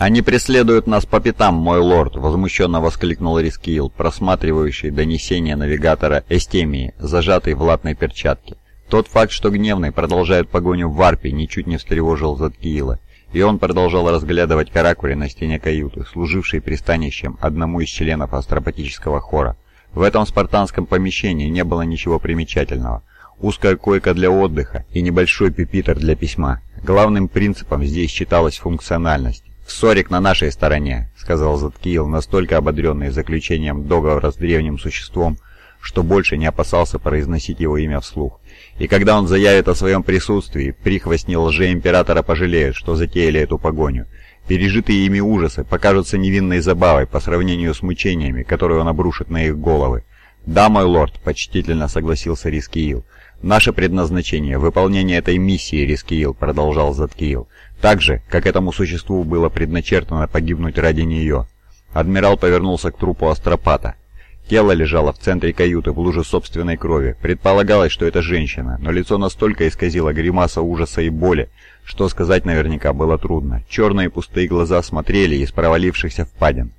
«Они преследуют нас по пятам, мой лорд!» — возмущенно воскликнул Рискиил, просматривающий донесение навигатора Эстемии, зажатый в латной перчатке. Тот факт, что Гневный продолжает погоню в варпе, ничуть не встревожил Заткиила, и он продолжал разглядывать каракули на стене каюты, служившей пристанищем одному из членов астропатического хора. В этом спартанском помещении не было ничего примечательного. Узкая койка для отдыха и небольшой пюпитр для письма. Главным принципом здесь считалась функциональность. «Сорик на нашей стороне», — сказал Заткиил, настолько ободренный заключением договора с древним существом, что больше не опасался произносить его имя вслух. И когда он заявит о своем присутствии, прихвостни лже-императора пожалеют, что затеяли эту погоню. Пережитые ими ужасы покажутся невинной забавой по сравнению с мучениями, которые он обрушит на их головы. «Да, мой лорд», — почтительно согласился Рискиил. «Наше предназначение — выполнение этой миссии, Рискиил», — продолжал Заткиил. «Так же, как этому существу было предначертано погибнуть ради нее». Адмирал повернулся к трупу астропата. Тело лежало в центре каюты в луже собственной крови. Предполагалось, что это женщина, но лицо настолько исказило гримаса ужаса и боли, что сказать наверняка было трудно. Черные пустые глаза смотрели из провалившихся впадин.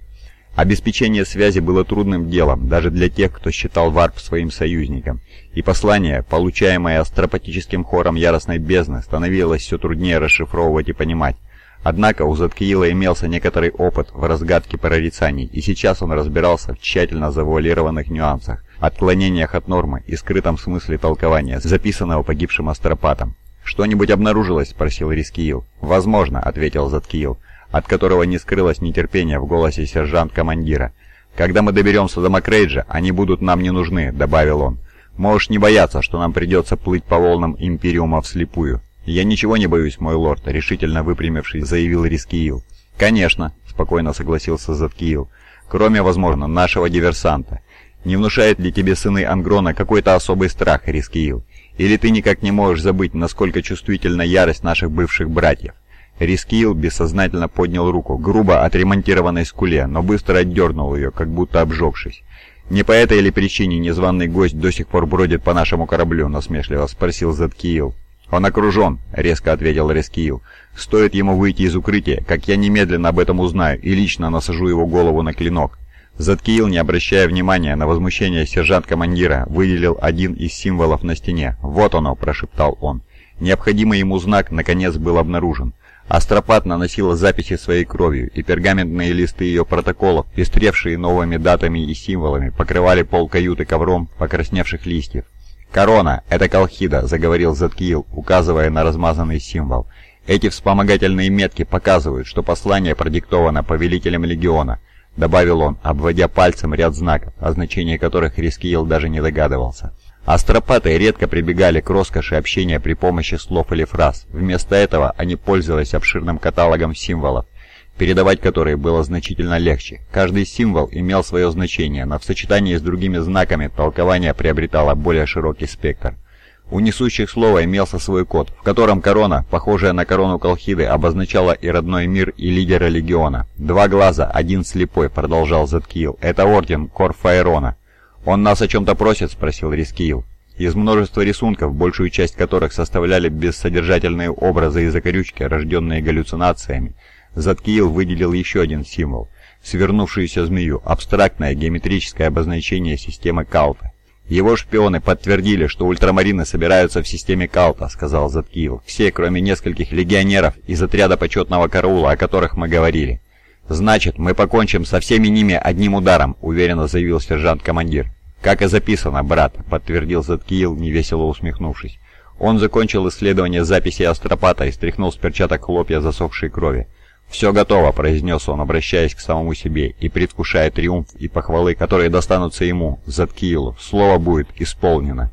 Обеспечение связи было трудным делом, даже для тех, кто считал варп своим союзником, и послание, получаемое астропатическим хором яростной бездны, становилось все труднее расшифровывать и понимать. Однако у Заткиила имелся некоторый опыт в разгадке прорицаний, и сейчас он разбирался в тщательно завуалированных нюансах, отклонениях от нормы и скрытом смысле толкования, записанного погибшим астропатом. «Что-нибудь обнаружилось?» – спросил Рискиил. «Возможно», – ответил Заткиил, от которого не скрылось нетерпение в голосе сержант-командира. «Когда мы доберемся до Макрейджа, они будут нам не нужны», – добавил он. «Можешь не бояться, что нам придется плыть по волнам Империума вслепую». «Я ничего не боюсь, мой лорд», — решительно выпрямившись, заявил Рискиил. «Конечно», — спокойно согласился Заткиил. «Кроме, возможно, нашего диверсанта. Не внушает ли тебе сыны Ангрона какой-то особый страх, Рискиил? Или ты никак не можешь забыть, насколько чувствительна ярость наших бывших братьев?» Рискиил бессознательно поднял руку, грубо отремонтированной скуле, но быстро отдернул ее, как будто обжегшись. «Не по этой ли причине незваный гость до сих пор бродит по нашему кораблю?» — насмешливо спросил Заткиил. «Он окружен», — резко ответил Рескиил. «Стоит ему выйти из укрытия, как я немедленно об этом узнаю и лично насажу его голову на клинок». Заткиил, не обращая внимания на возмущение сержант-командира, выделил один из символов на стене. «Вот оно», — прошептал он. Необходимый ему знак, наконец, был обнаружен. Астропат наносила записи своей кровью, и пергаментные листы ее протоколов, пестревшие новыми датами и символами, покрывали пол каюты ковром покрасневших листьев. «Корона! Это Колхида!» — заговорил Заткиил, указывая на размазанный символ. «Эти вспомогательные метки показывают, что послание продиктовано повелителем Легиона», — добавил он, обводя пальцем ряд знаков, о значении которых Рискиил даже не догадывался. Астропаты редко прибегали к роскоши общения при помощи слов или фраз. Вместо этого они пользовались обширным каталогом символов, передавать которые было значительно легче. Каждый символ имел свое значение, но в сочетании с другими знаками толкование приобретало более широкий спектр. У несущих слова имелся свой код, в котором корона, похожая на корону Колхиды, обозначала и родной мир, и лидера легиона. «Два глаза, один слепой», — продолжал Заткиил. «Это орден Корфаэрона». «Он нас о чем-то просит?» — спросил Рискиил. Из множества рисунков, большую часть которых составляли бессодержательные образы и закорючки, рожденные галлюцинациями, Заткиил выделил еще один символ – свернувшуюся змею, абстрактное геометрическое обозначение системы Калта. «Его шпионы подтвердили, что ультрамарины собираются в системе Калта», — сказал Заткиил. «Все, кроме нескольких легионеров из отряда почетного караула, о которых мы говорили». «Значит, мы покончим со всеми ними одним ударом», — уверенно заявил сержант-командир. «Как и записано, брат», — подтвердил Заткиил, невесело усмехнувшись. Он закончил исследование записи астропата и стряхнул с перчаток хлопья засохшей крови. «Все готово», — произнес он, обращаясь к самому себе и предвкушая триумф и похвалы, которые достанутся ему, Заткиилу. «Слово будет исполнено».